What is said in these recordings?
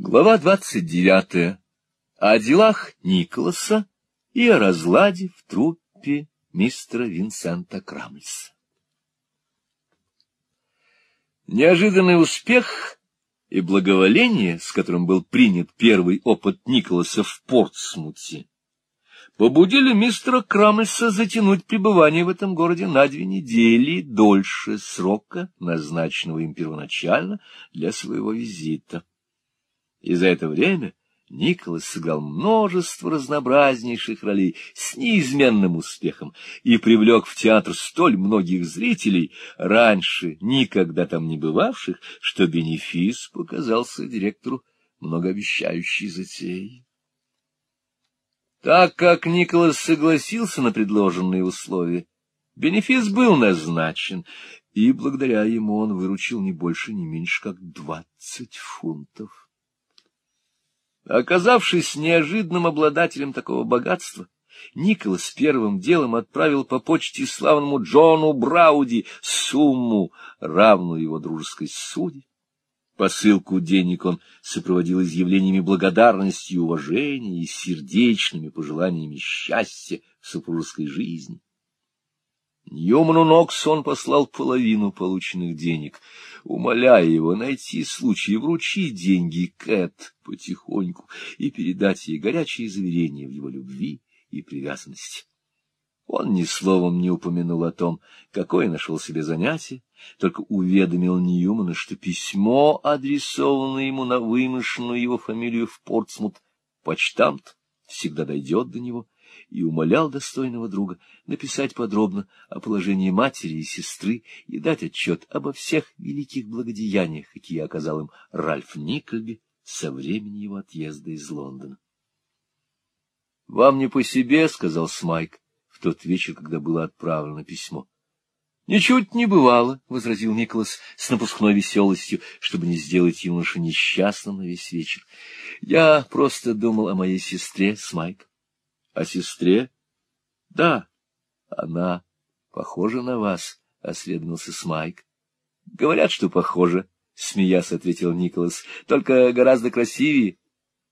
Глава двадцать девятая. О делах Николаса и о разладе в труппе мистера Винсента Крамльса. Неожиданный успех и благоволение, с которым был принят первый опыт Николаса в Портсмуте, побудили мистера Крамльса затянуть пребывание в этом городе на две недели дольше срока, назначенного им первоначально для своего визита. И за это время Николас сыграл множество разнообразнейших ролей с неизменным успехом и привлек в театр столь многих зрителей, раньше никогда там не бывавших, что бенефис показался директору многообещающей затеей. Так как Николас согласился на предложенные условия, бенефис был назначен, и благодаря ему он выручил не больше, не меньше, как двадцать фунтов. Оказавшись неожиданным обладателем такого богатства, Николас первым делом отправил по почте славному Джону Брауди сумму, равную его дружеской суде. Посылку денег он сопроводил изъявлениями благодарности и уважения и сердечными пожеланиями счастья в супружеской жизни. Ньюману Ноксу он послал половину полученных денег, умоляя его найти случай вручить деньги Кэт потихоньку и передать ей горячие заверения в его любви и привязанности. Он ни словом не упомянул о том, какое нашел себе занятие, только уведомил Ньюмана, что письмо, адресованное ему на вымышленную его фамилию в Портсмут, почтамт, всегда дойдет до него, и умолял достойного друга написать подробно о положении матери и сестры и дать отчет обо всех великих благодеяниях, какие оказал им Ральф Никольби со времени его отъезда из Лондона. — Вам не по себе, — сказал Смайк в тот вечер, когда было отправлено письмо. — Ничуть не бывало, — возразил Николас с напускной веселостью, чтобы не сделать юношу несчастным на весь вечер. — Я просто думал о моей сестре, Смайк. О сестре? — Да, она похожа на вас, — осведомился Смайк. — Говорят, что похожа, — смеясь ответил Николас, — только гораздо красивее.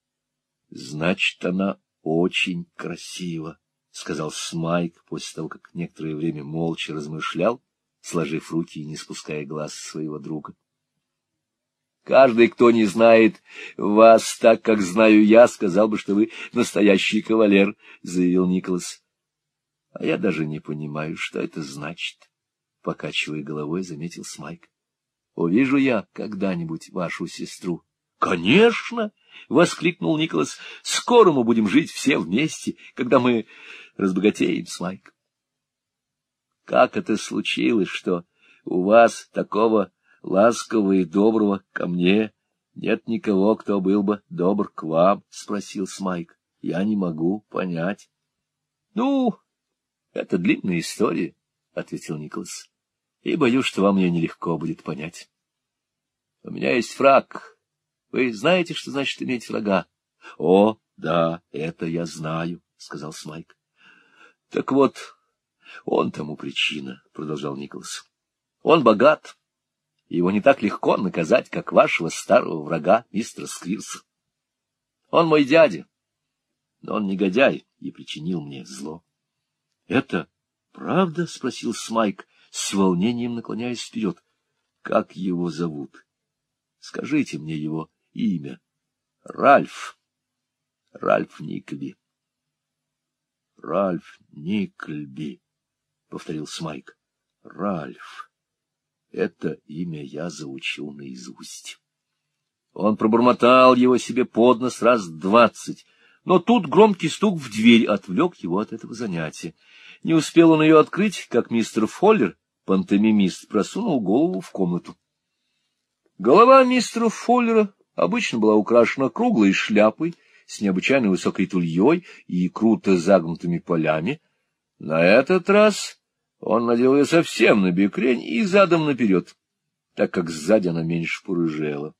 — Значит, она очень красива, — сказал Смайк после того, как некоторое время молча размышлял, сложив руки и не спуская глаз своего друга. Каждый, кто не знает вас так, как знаю я, сказал бы, что вы настоящий кавалер, — заявил Николас. — А я даже не понимаю, что это значит, — покачивая головой, заметил Смайк. — Увижу я когда-нибудь вашу сестру. — Конечно! — воскликнул Николас. — Скоро мы будем жить все вместе, когда мы разбогатеем, Смайк. — Как это случилось, что у вас такого ласкового и доброго ко мне. Нет никого, кто был бы добр к вам, — спросил Смайк. — Я не могу понять. — Ну, это длинная история, — ответил Николас. — И боюсь, что вам ее нелегко будет понять. У меня есть враг. Вы знаете, что значит иметь врага? — О, да, это я знаю, — сказал Смайк. — Так вот, он тому причина, — продолжал Николас. — Он богат его не так легко наказать, как вашего старого врага, мистера Сквирса. Он мой дядя, но он негодяй и причинил мне зло. — Это правда? — спросил Смайк, с волнением наклоняясь вперед. — Как его зовут? Скажите мне его имя. — Ральф. Ральф Никльби. — Ральф Никльби, — повторил Смайк. — Ральф. Это имя я заучил наизусть. Он пробормотал его себе под нос раз двадцать, но тут громкий стук в дверь отвлек его от этого занятия. Не успел он ее открыть, как мистер Фоллер, пантомимист, просунул голову в комнату. Голова мистера Фоллера обычно была украшена круглой шляпой с необычайно высокой тульей и круто загнутыми полями. На этот раз он надел ее совсем на бекрень и задом наперед, так как сзади она меньше порыжела.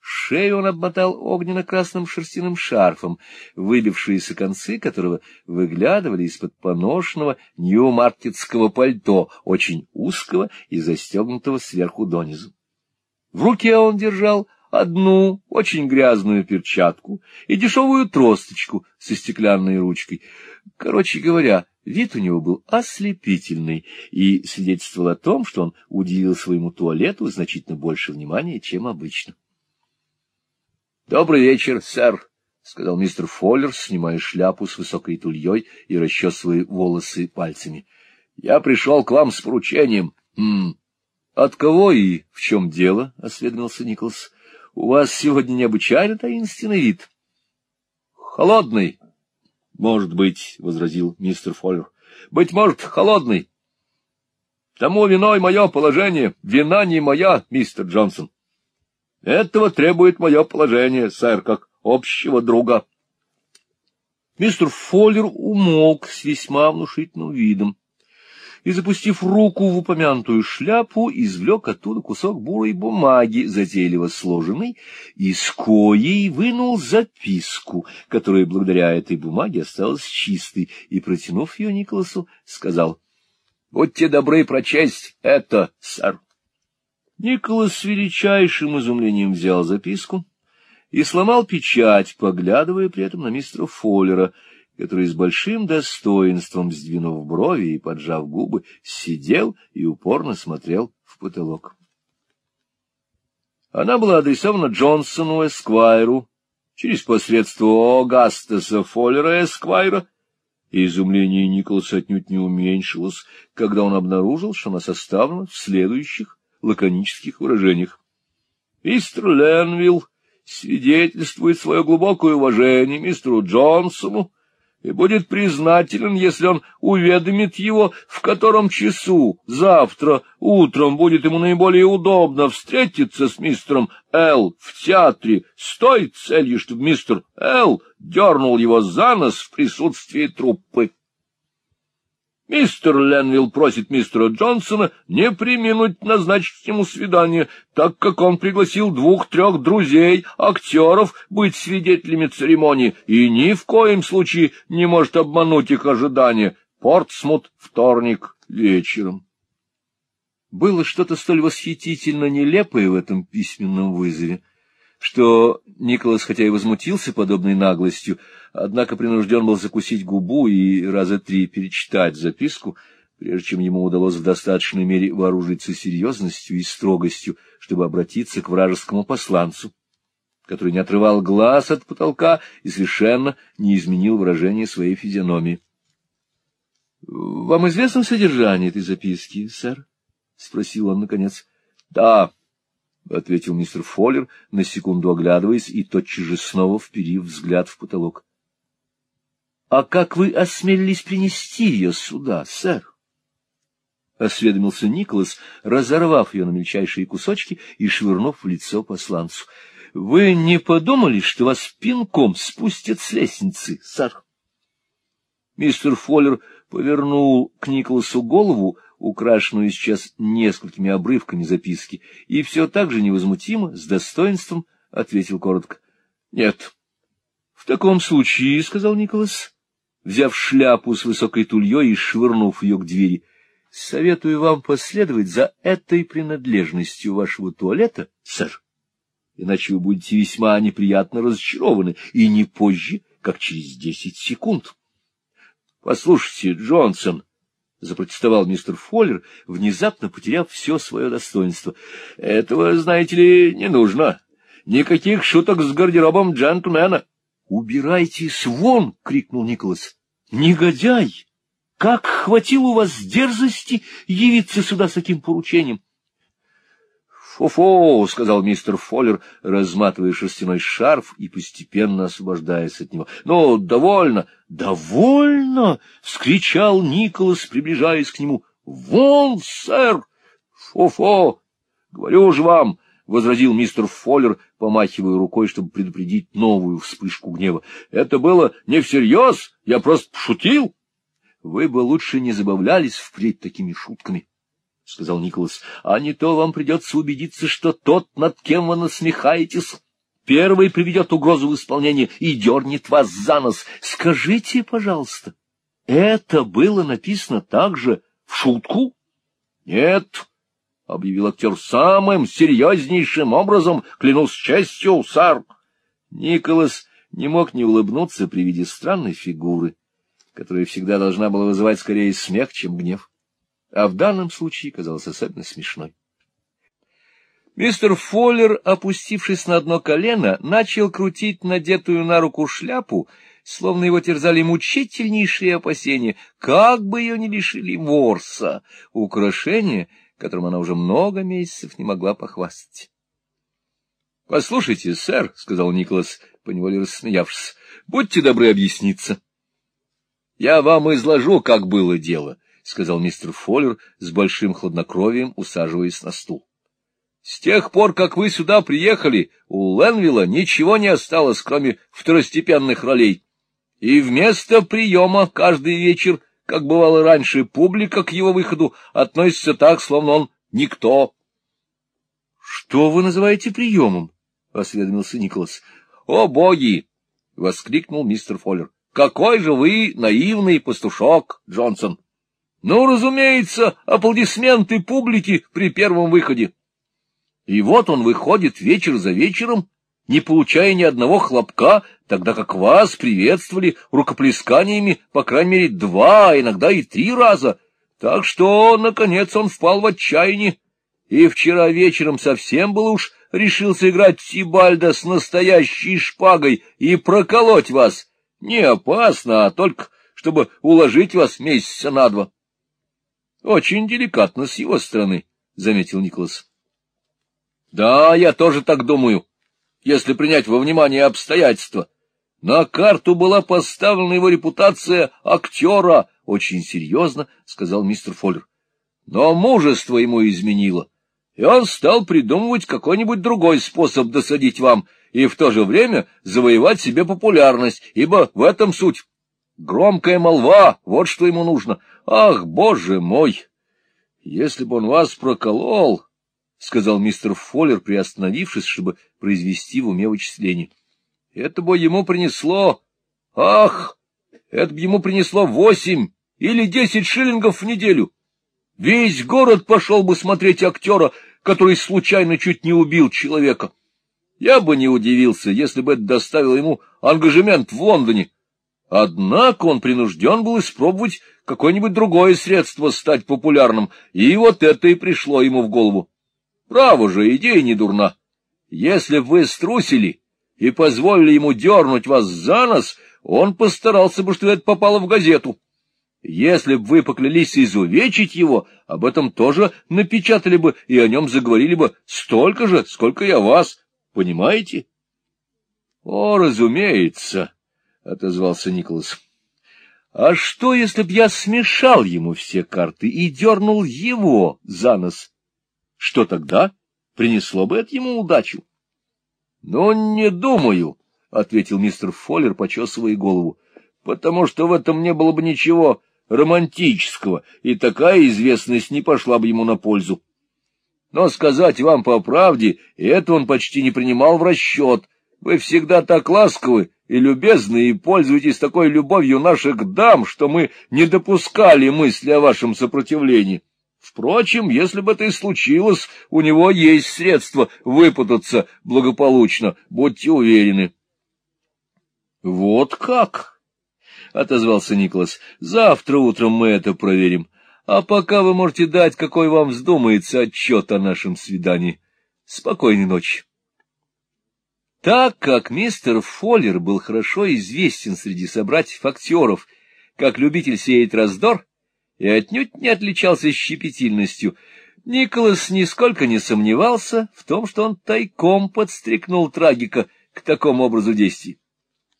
Шею он обмотал огненно-красным шерстяным шарфом, выбившиеся концы которого выглядывали из-под поношенного нью-маркетского пальто, очень узкого и застегнутого сверху донизу. В руке он держал одну очень грязную перчатку и дешевую тросточку со стеклянной ручкой. Короче говоря, вид у него был ослепительный и свидетельствовал о том, что он уделил своему туалету значительно больше внимания, чем обычно. — Добрый вечер, сэр, — сказал мистер Фоллер, снимая шляпу с высокой тульей и расчесывая волосы пальцами. — Я пришел к вам с поручением. — От кого и в чем дело? — осведомился Николас. — У вас сегодня необычайно таинственный вид. — Холодный. — Может быть, — возразил мистер Фоллер. — Быть может, холодный. Тому виной мое положение. Вина не моя, мистер Джонсон. Этого требует мое положение, сэр, как общего друга. Мистер Фоллер умолк с весьма внушительным видом и, запустив руку в упомянутую шляпу, извлек оттуда кусок бурой бумаги, затейливо сложенный, и с коей вынул записку, которая благодаря этой бумаге осталась чистой, и, протянув ее Николасу, сказал, — Будьте добры прочесть это, сэр. Николас с величайшим изумлением взял записку и сломал печать, поглядывая при этом на мистера Фоллера, который с большим достоинством, сдвинув брови и поджав губы, сидел и упорно смотрел в потолок. Она была адресована Джонсону Эсквайру через посредство Огастаса Фоллера Эсквайра, и изумление Николаса отнюдь не уменьшилось, когда он обнаружил, что она составлена в следующих лаконических выражениях. Мистер Ленвилл свидетельствует свое глубокое уважение мистеру Джонсону и будет признателен, если он уведомит его, в котором часу завтра утром будет ему наиболее удобно встретиться с мистером Л. в театре с той целью, чтобы мистер Л. дернул его за нос в присутствии труппы. Мистер Ленвилл просит мистера Джонсона не приминуть назначить ему свидание, так как он пригласил двух-трех друзей, актеров, быть свидетелями церемонии и ни в коем случае не может обмануть их ожидания. Портсмут, вторник, вечером. Было что-то столь восхитительно нелепое в этом письменном вызове, что Николас, хотя и возмутился подобной наглостью, однако принужден был закусить губу и раза три перечитать записку, прежде чем ему удалось в достаточной мере вооружиться серьезностью и строгостью, чтобы обратиться к вражескому посланцу, который не отрывал глаз от потолка и совершенно не изменил выражение своей физиономии. — Вам известно содержание этой записки, сэр? — спросил он наконец. — Да, — ответил мистер Фоллер, на секунду оглядываясь и тотчас же снова вперив взгляд в потолок. — А как вы осмелились принести ее сюда, сэр? — осведомился Николас, разорвав ее на мельчайшие кусочки и швырнув в лицо посланцу. — Вы не подумали, что вас пинком спустят с лестницы, сэр? Мистер Фоллер повернул к Николасу голову, украшенную сейчас несколькими обрывками записки, и все так же невозмутимо, с достоинством, ответил коротко. — Нет. — В таком случае, — сказал Николас, взяв шляпу с высокой тульей и швырнув ее к двери, — советую вам последовать за этой принадлежностью вашего туалета, сэр, иначе вы будете весьма неприятно разочарованы, и не позже, как через десять секунд. — Послушайте, Джонсон, —— запротестовал мистер Фоллер, внезапно потеряв все свое достоинство. — Этого, знаете ли, не нужно. Никаких шуток с гардеробом джентльмена. — Убирайтесь вон! — крикнул Николас. — Негодяй! Как хватило у вас дерзости явиться сюда с таким поручением? — «Фу-фу!» — сказал мистер Фоллер, разматывая шерстяной шарф и постепенно освобождаясь от него. «Ну, довольно!» «Довольно!» — вскричал Николас, приближаясь к нему. «Вон, сэр! Фу-фу! Говорю же вам!» — возразил мистер Фоллер, помахивая рукой, чтобы предупредить новую вспышку гнева. — Это было не всерьез, я просто пошутил. — Вы бы лучше не забавлялись впредь такими шутками. — сказал Николас, — а не то вам придется убедиться, что тот, над кем вы насмехаетесь, первый приведет угрозу в исполнение и дернет вас за нос. Скажите, пожалуйста, это было написано также в шутку? — Нет, — объявил актер самым серьезнейшим образом, клянусь честью, сэр. Николас не мог не улыбнуться при виде странной фигуры, которая всегда должна была вызывать скорее смех, чем гнев, а в данном случае казалась особенно смешной. Мистер Фоллер, опустившись на одно колено, начал крутить надетую на руку шляпу, словно его терзали мучительнейшие опасения, как бы ее не лишили ворса, украшения, которым она уже много месяцев не могла похвастать. — Послушайте, сэр, — сказал Николас, поневоле рассмеявшись, — будьте добры объясниться. — Я вам изложу, как было дело, — сказал мистер Фоллер с большим хладнокровием, усаживаясь на стул. — С тех пор, как вы сюда приехали, у Ленвилла ничего не осталось, кроме второстепенных ролей. И вместо приема каждый вечер как бывало раньше, публика к его выходу относится так, словно он никто. — Что вы называете приемом? — осведомился Николас. — О, боги! — воскликнул мистер Фоллер. — Какой же вы наивный пастушок, Джонсон! Ну, разумеется, аплодисменты публики при первом выходе. И вот он выходит вечер за вечером, не получая ни одного хлопка, тогда как вас приветствовали рукоплесканиями по крайней мере два, а иногда и три раза. Так что, наконец, он впал в отчаяние, и вчера вечером совсем был уж решился играть Тибальда с настоящей шпагой и проколоть вас. Не опасно, а только чтобы уложить вас месяца на два. — Очень деликатно с его стороны, — заметил Николас. — Да, я тоже так думаю, если принять во внимание обстоятельства. На карту была поставлена его репутация актера, — очень серьезно сказал мистер Фоллер. Но мужество ему изменило, и он стал придумывать какой-нибудь другой способ досадить вам и в то же время завоевать себе популярность, ибо в этом суть. Громкая молва — вот что ему нужно. Ах, боже мой! Если бы он вас проколол, — сказал мистер Фоллер, приостановившись, чтобы произвести в уме вычисление. — Это бы ему принесло... Ах! Это бы ему принесло восемь или десять шиллингов в неделю. Весь город пошел бы смотреть актера, который случайно чуть не убил человека. Я бы не удивился, если бы это доставило ему ангажемент в Лондоне. Однако он принужден был испробовать какое-нибудь другое средство стать популярным, и вот это и пришло ему в голову. Право же, идея не дурна. Если б вы струсили и позволили ему дернуть вас за нос, он постарался бы, чтобы это попало в газету. Если б вы поклялись изувечить его, об этом тоже напечатали бы и о нем заговорили бы столько же, сколько я вас. Понимаете? — О, разумеется, — отозвался Николас. — А что, если б я смешал ему все карты и дернул его за нос? Что тогда? Принесло бы это ему удачу? — Ну, не думаю, — ответил мистер Фоллер, почесывая голову, — потому что в этом не было бы ничего романтического, и такая известность не пошла бы ему на пользу. Но сказать вам по правде, это он почти не принимал в расчет. Вы всегда так ласковы и любезны, и пользуетесь такой любовью наших дам, что мы не допускали мысли о вашем сопротивлении. Впрочем, если бы это и случилось, у него есть средства выпутаться благополучно, будьте уверены. — Вот как? — отозвался Николас. — Завтра утром мы это проверим. А пока вы можете дать, какой вам вздумается, отчет о нашем свидании. Спокойной ночи. Так как мистер Фоллер был хорошо известен среди собратьев-актеров, как любитель сеять раздор, и отнюдь не отличался щепетильностью. Николас нисколько не сомневался в том, что он тайком подстрекнул трагика к такому образу действий.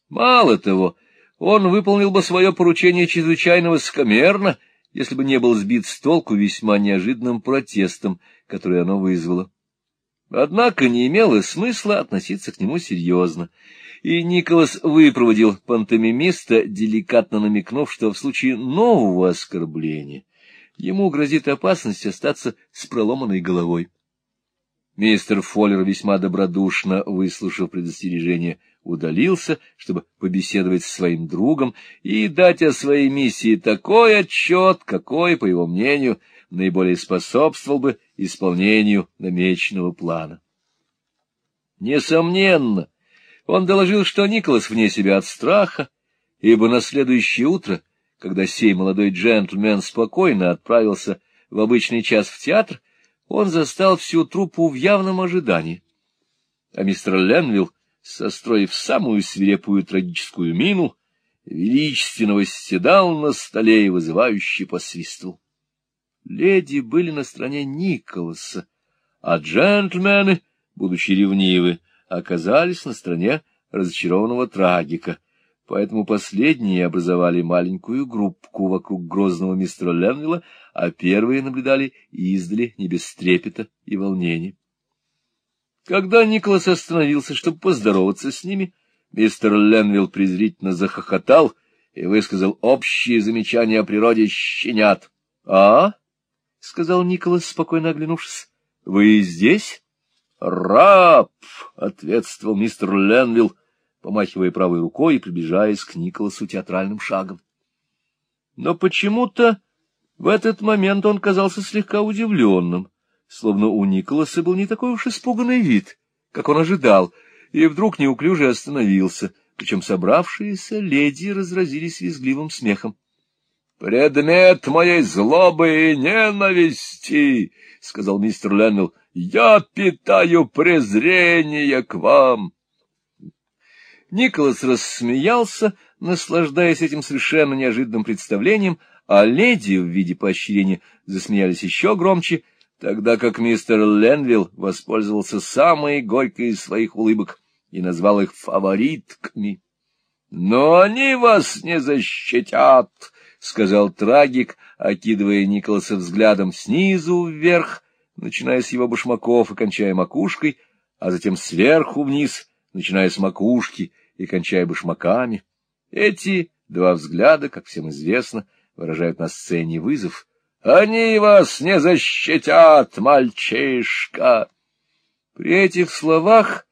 Мало того, он выполнил бы свое поручение чрезвычайно высокомерно, если бы не был сбит с толку весьма неожиданным протестом, который оно вызвало. Однако не имело смысла относиться к нему серьезно, и Николас выпроводил пантомимиста, деликатно намекнув, что в случае нового оскорбления ему грозит опасность остаться с проломанной головой. Мистер Фоллер, весьма добродушно выслушав предостережение, удалился, чтобы побеседовать с своим другом и дать о своей миссии такой отчет, какой, по его мнению, наиболее способствовал бы исполнению намеченного плана. Несомненно, он доложил, что Николас вне себя от страха, ибо на следующее утро, когда сей молодой джентльмен спокойно отправился в обычный час в театр, он застал всю труппу в явном ожидании. А мистер Ленвилл, состроив самую свирепую трагическую мину, величественно восседал на столе и вызывающе посвистывал. Леди были на стороне Николаса, а джентльмены, будучи ревнивы, оказались на стороне разочарованного трагика, поэтому последние образовали маленькую группку вокруг грозного мистера Ленвилла, а первые наблюдали издали не без трепета и волнения. Когда Николас остановился, чтобы поздороваться с ними, мистер Ленвилл презрительно захохотал и высказал общие замечания о природе щенят. — А? — сказал Николас, спокойно оглянувшись. — Вы здесь? «Раб!» — ответствовал мистер Ленвилл, помахивая правой рукой и приближаясь к Николасу театральным шагом. Но почему-то в этот момент он казался слегка удивленным, словно у Николаса был не такой уж испуганный вид, как он ожидал, и вдруг неуклюже остановился, причем собравшиеся леди разразились визгливым смехом. — Предмет моей злобы и ненависти, — сказал мистер Ленвилл, я питаю презрение к вам. Николас рассмеялся, наслаждаясь этим совершенно неожиданным представлением, а леди в виде поощрения засмеялись еще громче, тогда как мистер Ленвилл воспользовался самой горькой из своих улыбок и назвал их фаворитками. — Но они вас не защитят, — сказал трагик, окидывая Николаса взглядом снизу вверх, начиная с его башмаков и кончая макушкой, а затем сверху вниз, начиная с макушки и кончая башмаками. Эти два взгляда, как всем известно, выражают на сцене вызов. «Они вас не защитят, мальчишка!» При этих словах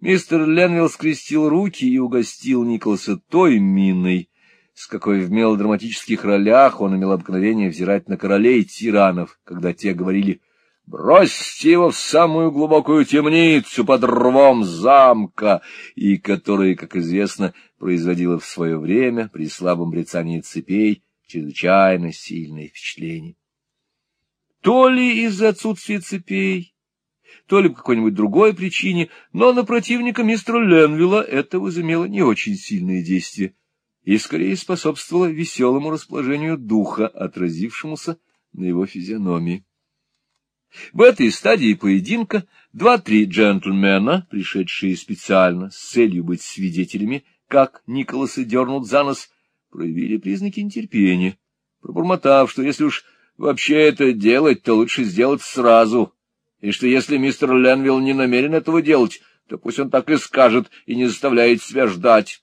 мистер Ленвилл скрестил руки и угостил Николаса той миной, с какой в мелодраматических ролях он имел обыкновение взирать на королей тиранов, когда те говорили — Бросьте его в самую глубокую темницу под рвом замка, и которая, как известно, производила в свое время при слабом брецании цепей чрезвычайно сильное впечатление. То ли из-за отсутствия цепей, то ли по какой-нибудь другой причине, но на противника мистера Ленвилла это возымело не очень сильное действие и скорее способствовало веселому расположению духа, отразившемуся на его физиономии. В этой стадии поединка два-три джентльмена, пришедшие специально с целью быть свидетелями, как Николаса дернут за нос, проявили признаки нетерпения, пробормотав, что если уж вообще это делать, то лучше сделать сразу, и что если мистер Ленвилл не намерен этого делать, то пусть он так и скажет и не заставляет себя ждать.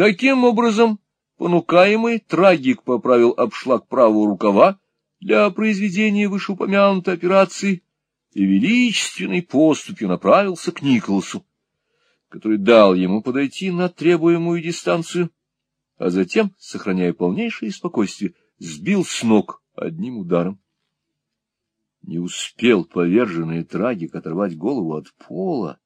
Таким образом, понукаемый, трагик поправил обшлаг правого рукава, для произведения вышеупомянутой операции и величественной поступью направился к Николасу, который дал ему подойти на требуемую дистанцию, а затем, сохраняя полнейшее спокойствие, сбил с ног одним ударом. Не успел поверженный трагик оторвать голову от пола,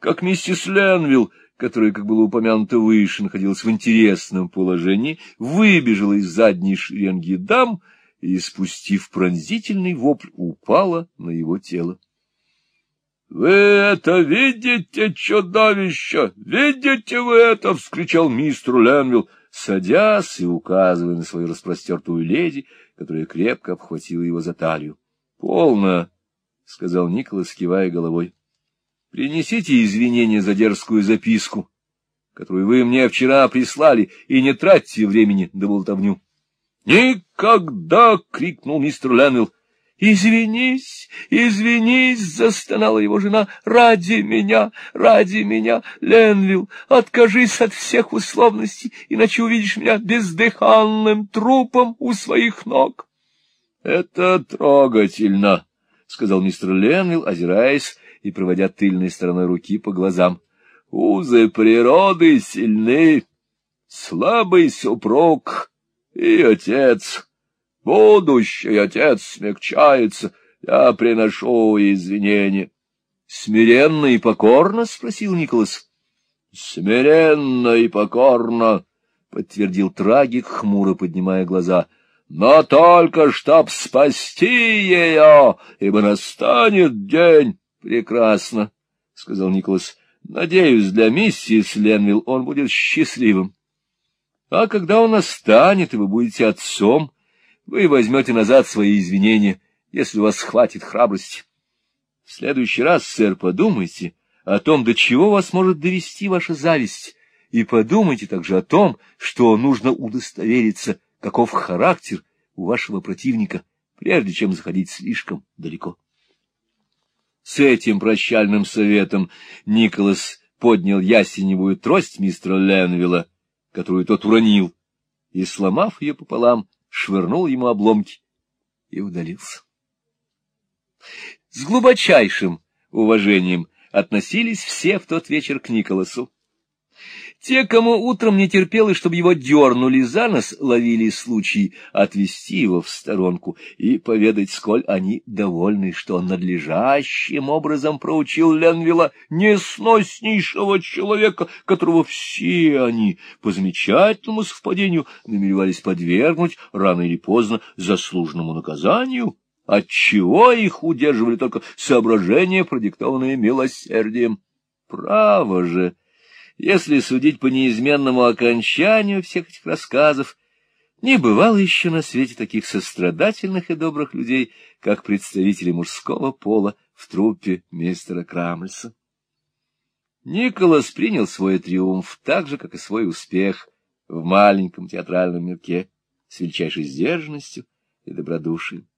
как миссис Ленвилл, которая, как было упомянуто выше, находилась в интересном положении, выбежала из задней шеренги дам — и, спустив пронзительный вопль, упала на его тело. — Вы это видите, чудовище? Видите вы это? — вскричал мистер Ленвилл, садясь и указывая на свою распростертую леди, которая крепко обхватила его за талию. — Полно, — сказал Николас, кивая головой. — Принесите извинения за дерзкую записку, которую вы мне вчера прислали, и не тратьте времени до болтовню. «Никогда!» — крикнул мистер Ленвилл. «Извинись, извинись!» — застонала его жена. «Ради меня, ради меня, Ленвилл, откажись от всех условностей, иначе увидишь меня бездыханным трупом у своих ног». «Это трогательно», — сказал мистер Ленвилл, озираясь и проводя тыльной стороной руки по глазам. «Узы природы сильны, слабый супруг» и отец. Будущий отец смягчается, я приношу извинения. — Смиренно и покорно? — спросил Николас. — Смиренно и покорно, — подтвердил трагик, хмуро поднимая глаза. — Но только чтоб спасти ее, ибо настанет день. — Прекрасно, — сказал Николас. — Надеюсь, для миссис Ленвилл он будет счастливым. А когда он настанет, и вы будете отцом, вы возьмете назад свои извинения, если у вас хватит храбрости. В следующий раз, сэр, подумайте о том, до чего вас может довести ваша зависть, и подумайте также о том, что нужно удостовериться, каков характер у вашего противника, прежде чем заходить слишком далеко. С этим прощальным советом Николас поднял ясеневую трость мистера Ленвилла, которую тот уронил, и, сломав ее пополам, швырнул ему обломки и удалился. С глубочайшим уважением относились все в тот вечер к Николасу. Те, кому утром не терпелось, чтобы его дернули за нос, ловили случай отвести его в сторонку и поведать, сколь они довольны, что он надлежащим образом проучил Ленвилла, несноснейшего человека, которого все они, по замечательному совпадению, намеревались подвергнуть рано или поздно заслуженному наказанию, отчего их удерживали только соображения, продиктованные милосердием. Право же! Если судить по неизменному окончанию всех этих рассказов, не бывало еще на свете таких сострадательных и добрых людей, как представители мужского пола в труппе мистера Крамльса. Николас принял свой триумф так же, как и свой успех в маленьком театральном мирке, с величайшей сдержанностью и добродушием.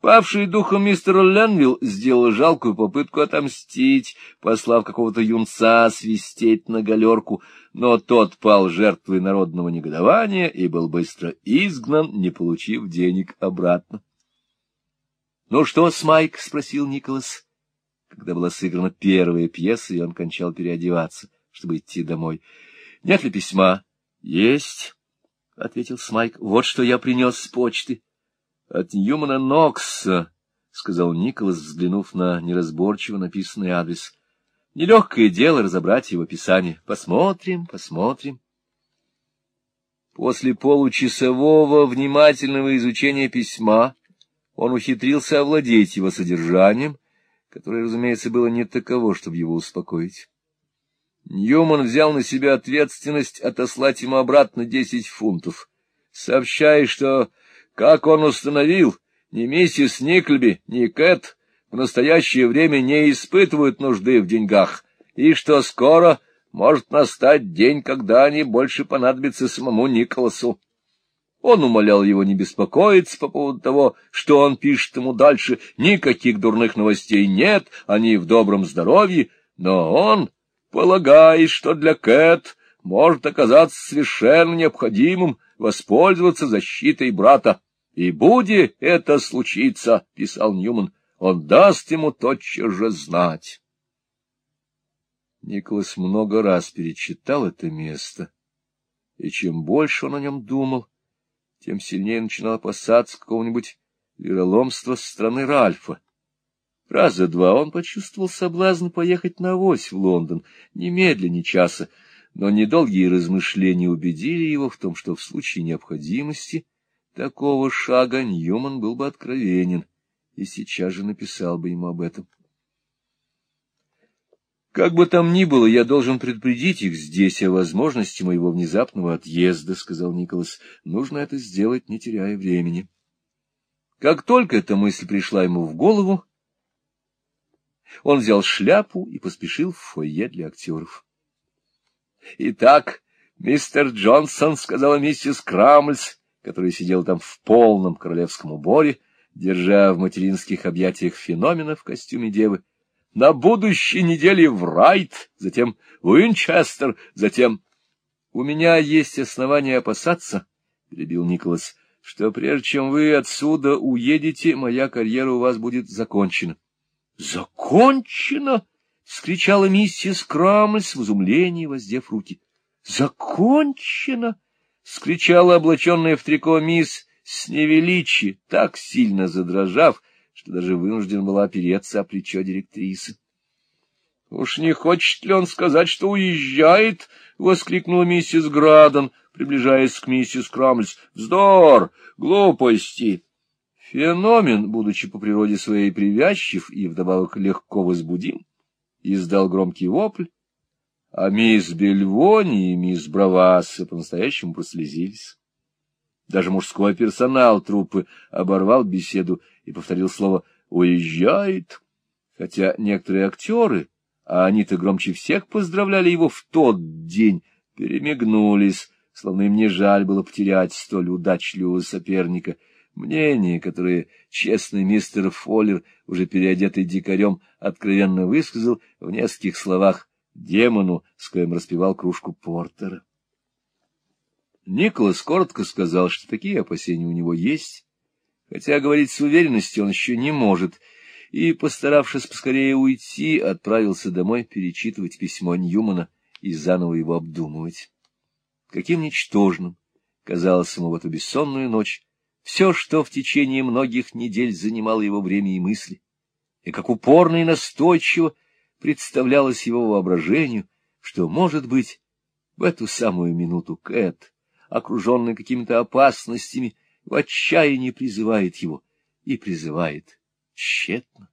Павший духом мистер Ленвилл сделал жалкую попытку отомстить, послав какого-то юнца свистеть на галерку, но тот пал жертвой народного негодования и был быстро изгнан, не получив денег обратно. — Ну что, Смайк? — спросил Николас, когда была сыграна первая пьеса, и он кончал переодеваться, чтобы идти домой. — Нет ли письма? — Есть, — ответил Смайк. — Вот что я принес с почты. — От Ньюмана Нокса, — сказал Николас, взглянув на неразборчиво написанный адрес. — Нелегкое дело разобрать его писание. Посмотрим, посмотрим. После получасового внимательного изучения письма он ухитрился овладеть его содержанием, которое, разумеется, было не таково, чтобы его успокоить. Ньюман взял на себя ответственность отослать ему обратно десять фунтов, сообщая, что как он установил, ни миссис Никльби, ни Кэт в настоящее время не испытывают нужды в деньгах, и что скоро может настать день, когда они больше понадобятся самому Николасу. Он умолял его не беспокоиться по поводу того, что он пишет ему дальше. Никаких дурных новостей нет, они в добром здоровье, но он полагает, что для Кэт может оказаться совершенно необходимым воспользоваться защитой брата. И будет это случиться, — писал Ньюман, — он даст ему тотчас же знать. Николас много раз перечитал это место, и чем больше он о нем думал, тем сильнее начинал опасаться какого-нибудь вероломства со стороны Ральфа. Раза два он почувствовал соблазн поехать на авось в Лондон, немедленно, часа, но недолгие размышления убедили его в том, что в случае необходимости — такого шага Ньюман был бы откровенен и сейчас же написал бы ему об этом. Как бы там ни было, я должен предупредить их здесь о возможности моего внезапного отъезда, — сказал Николас. Нужно это сделать, не теряя времени. Как только эта мысль пришла ему в голову, он взял шляпу и поспешил в фойе для актеров. — Итак, мистер Джонсон, — сказала миссис Крамльс, который сидел там в полном королевском уборе, держа в материнских объятиях феномена в костюме девы. На будущей неделе в Райт, затем в Уинчестер, затем... — У меня есть основания опасаться, — перебил Николас, — что прежде чем вы отсюда уедете, моя карьера у вас будет закончена. — Закончена? — скричала миссис Крамльс в изумлении, воздев руки. — Закончена? — скричала облаченная в трико мисс с невеличи, так сильно задрожав, что даже вынужден была опереться о плечо директрисы. — Уж не хочет ли он сказать, что уезжает? — воскликнула миссис Градон, приближаясь к миссис Крамльс. — Вздор! Глупости! Феномен, будучи по природе своей привязчив и вдобавок легко возбудим, издал громкий вопль, а мисс Бельвони и мисс Бравасса по-настоящему прослезились. Даже мужской персонал труппы оборвал беседу и повторил слово «уезжает», хотя некоторые актеры, а они-то громче всех поздравляли его в тот день, перемигнулись, словно им не жаль было потерять столь удачливого соперника. Мнение, которое честный мистер Фоллер, уже переодетый дикарем, откровенно высказал в нескольких словах демону, с коим распевал кружку портера. Николас коротко сказал, что такие опасения у него есть, хотя говорить с уверенностью он еще не может, и, постаравшись поскорее уйти, отправился домой перечитывать письмо Ньюмана и заново его обдумывать. Каким ничтожным казалось ему в эту бессонную ночь все, что в течение многих недель занимало его время и мысли, и как упорно и настойчиво представлялось его воображению, что, может быть, в эту самую минуту Кэт окруженный какими-то опасностями, в отчаянии призывает его и призывает тщетно.